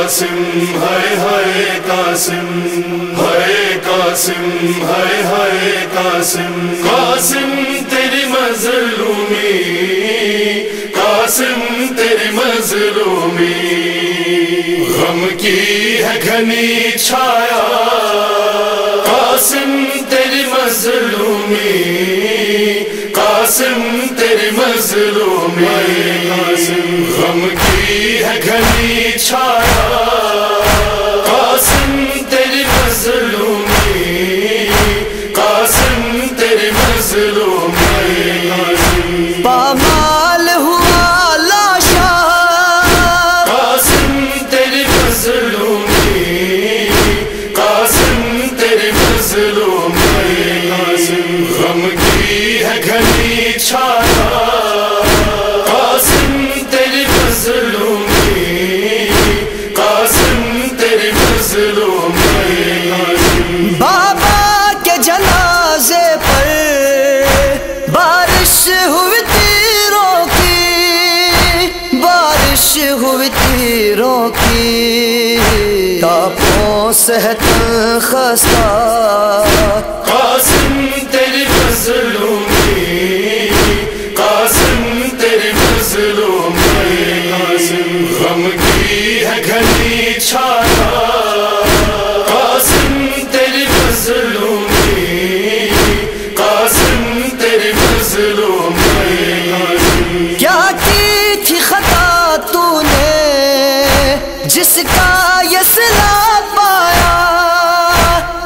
قاسم ہے ہے قاسم ہے قاسم ہے ہے قاسم۔ قاسم تیری مظلومی، قاسم تیری مظلومی۔ غم کی ہے گھنی چھایا۔ قاسم تیری مظلومی، قاسم تیری مظلومی غم کی ہے گھنی چھایا۔ صحت خستہ قاسم تیری کی قاسم تیری فضلوں قاسم غم کی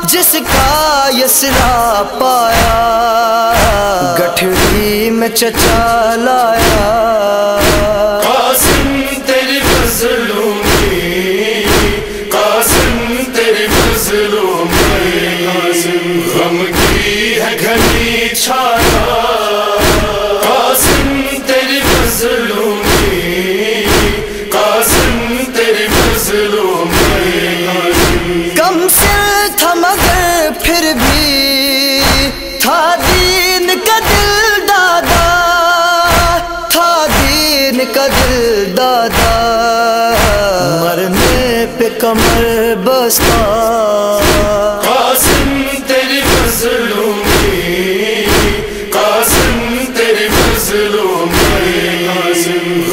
جس کا یسرا پایا گٹھڑی میں چچا لایا۔ قاسم بستا۔ قاسم تیری مظلومی قاسم تیری فضلوں میں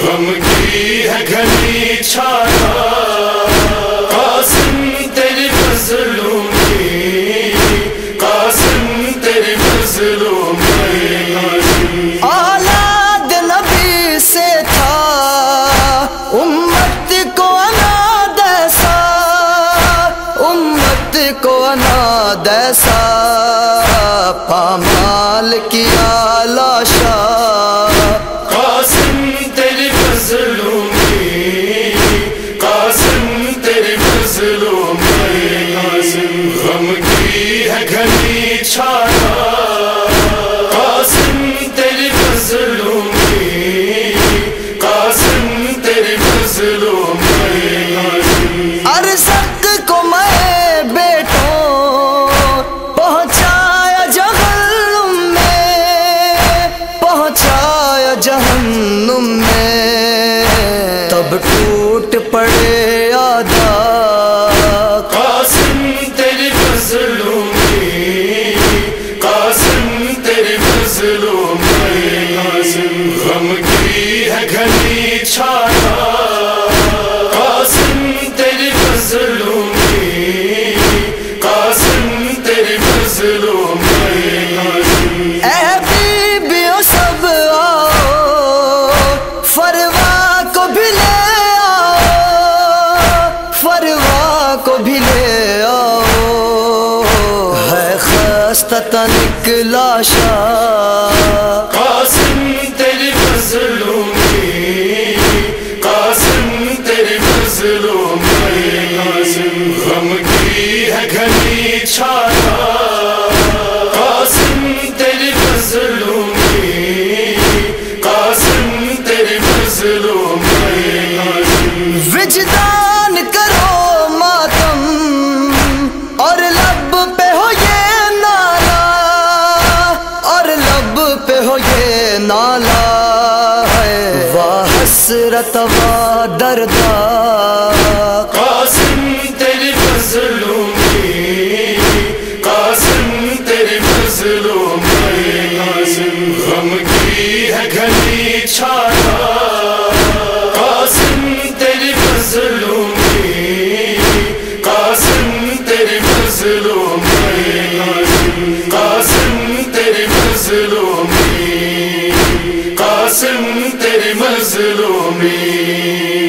غم کی ہے گھنی چھایا کو انا دیسا پامال کیا لاشا قاسم تیری فضلوں میں، قاسم تیری فضلوں میں۔ غم کی ہے گھنی چھایا ٹوٹ پڑے آدھا قاسم تیری مظلومی قاسم تیری فضلوں میں، غم کی ہے گھنی چھایا۔ خستہ تنک لاشا قاسم تیری مظلومی قاسم تیری مظلومی قاسم غم کی ہے گھنی چھایا۔ قاسم تیری مظلومی قاسم تیری مظلومی ہے واہ قسم تیری مظلومی۔